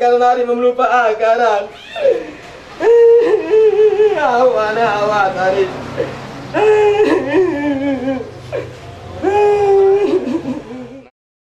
Kalau karena hari melupakan. Awan, awan, hari.